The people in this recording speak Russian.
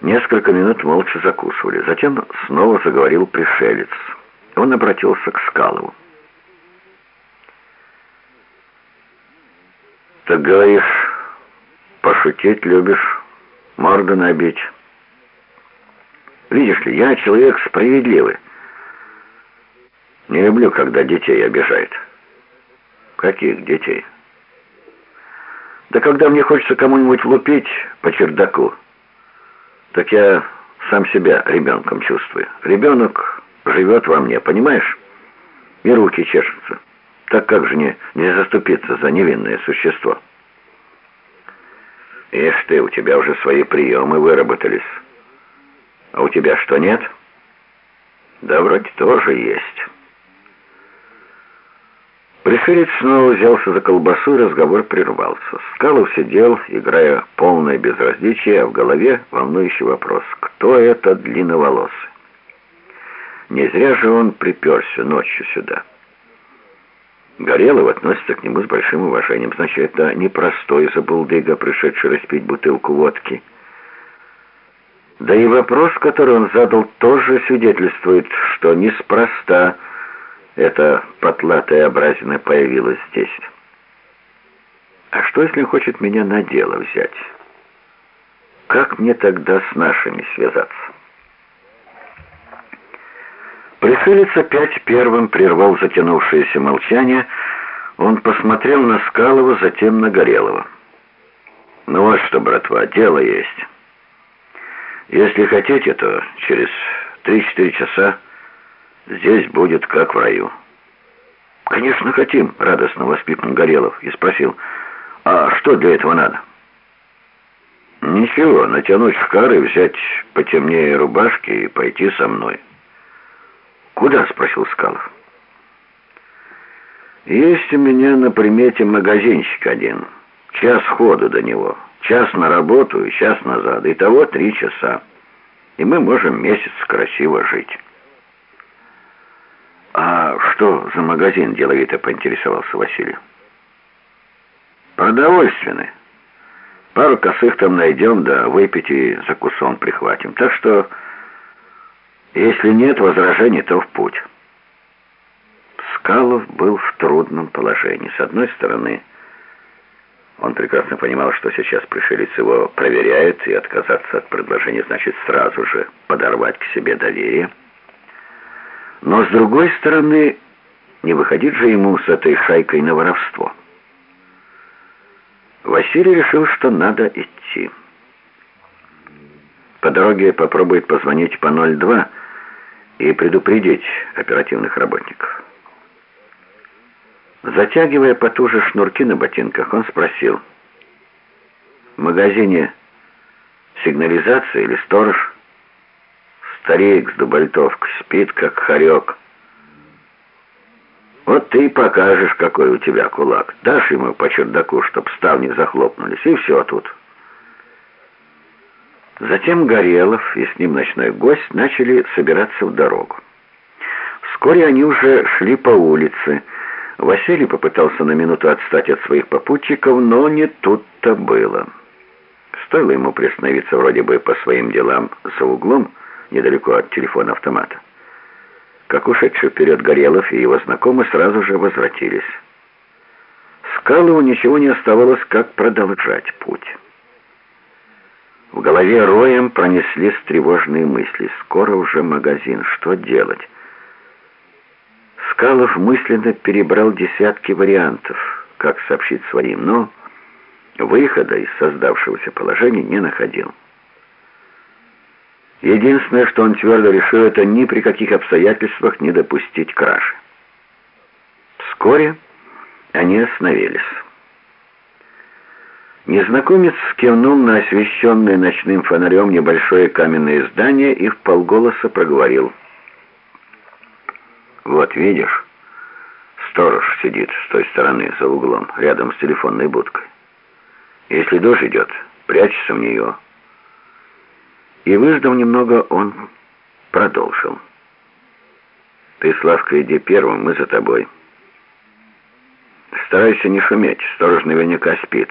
Несколько минут молча закусывали. Затем снова заговорил пришелец. Он обратился к Скалову. «Так говоришь, пошутить любишь, морду набить. Видишь ли, я человек справедливый. Не люблю, когда детей обижают». «Каких детей?» «Да когда мне хочется кому-нибудь влупить по чердаку» так я сам себя ребенком чувствую. Ребенок живет во мне, понимаешь? И руки чешутся. Так как же не, не заступиться за невинное существо? Ишь ты, у тебя уже свои приемы выработались. А у тебя что, нет? Да вроде тоже есть». Пришелец снова взялся за колбасу, и разговор прервался. Скалов сидел, играя полное безразличие, а в голове волнующий вопрос. Кто это длинноволосый? Не зря же он приперся ночью сюда. Горелов относится к нему с большим уважением. Значит, это не простой забулдыга, пришедший распить бутылку водки. Да и вопрос, который он задал, тоже свидетельствует, что неспроста эта потлатая образина появилась здесь. А что, если хочет меня на дело взять? Как мне тогда с нашими связаться? Пришелец опять первым прервал затянувшееся молчание. Он посмотрел на Скалова, затем на Горелого. «Ну вот что, братва, дело есть. Если хотите, то через три-четыре часа здесь будет как в раю». «Конечно, хотим», — радостно воскликнул Горелов и спросил, «А что для этого надо?» «Ничего, натянуть шкары, взять потемнее рубашки и пойти со мной». «Куда?» — спросил Скалов. «Есть у меня на примете магазинчик один. Час ходу до него. Час на работу и час назад. Итого три часа. И мы можем месяц красиво жить». «А что за магазин?» — деловито поинтересовался Василий. «Продовольственный. Пару косых там найдем, да выпить и закусон прихватим. Так что, если нет возражений, то в путь». Скалов был в трудном положении. С одной стороны, он прекрасно понимал, что сейчас пришелец его проверяет, и отказаться от предложения значит сразу же подорвать к себе доверие. Но, с другой стороны, не выходить же ему с этой шайкой на воровство. Василий решил, что надо идти. По дороге попробует позвонить по 02 и предупредить оперативных работников. Затягивая потуже шнурки на ботинках, он спросил, «В магазине сигнализация или сторож?» Старик с дубальтовкой спит, как хорек. Вот ты покажешь, какой у тебя кулак. Дашь ему по чердаку, чтоб ставни захлопнулись, и все тут. Затем Горелов и с ним ночной гость начали собираться в дорогу. Вскоре они уже шли по улице. Василий попытался на минуту отстать от своих попутчиков, но не тут-то было. Стоило ему приостановиться вроде бы по своим делам за углом, недалеко от телефона-автомата. Как ушедший вперед Горелов и его знакомые сразу же возвратились. Скалову ничего не оставалось, как продолжать путь. В голове роем пронеслись тревожные мысли. Скоро уже магазин. Что делать? Скалов мысленно перебрал десятки вариантов, как сообщить своим, но выхода из создавшегося положения не находил. Единственное, что он твердо решил, это ни при каких обстоятельствах не допустить кражи. Вскоре они остановились. Незнакомец кивнул на освещенное ночным фонарем небольшое каменное здание и вполголоса проговорил. «Вот видишь, сторож сидит с той стороны, за углом, рядом с телефонной будкой. Если дождь идет, прячься в нее». И, выждав немного, он продолжил. «Ты, Славка, иди первым, мы за тобой. Старайся не шуметь, сторож наверняка спит».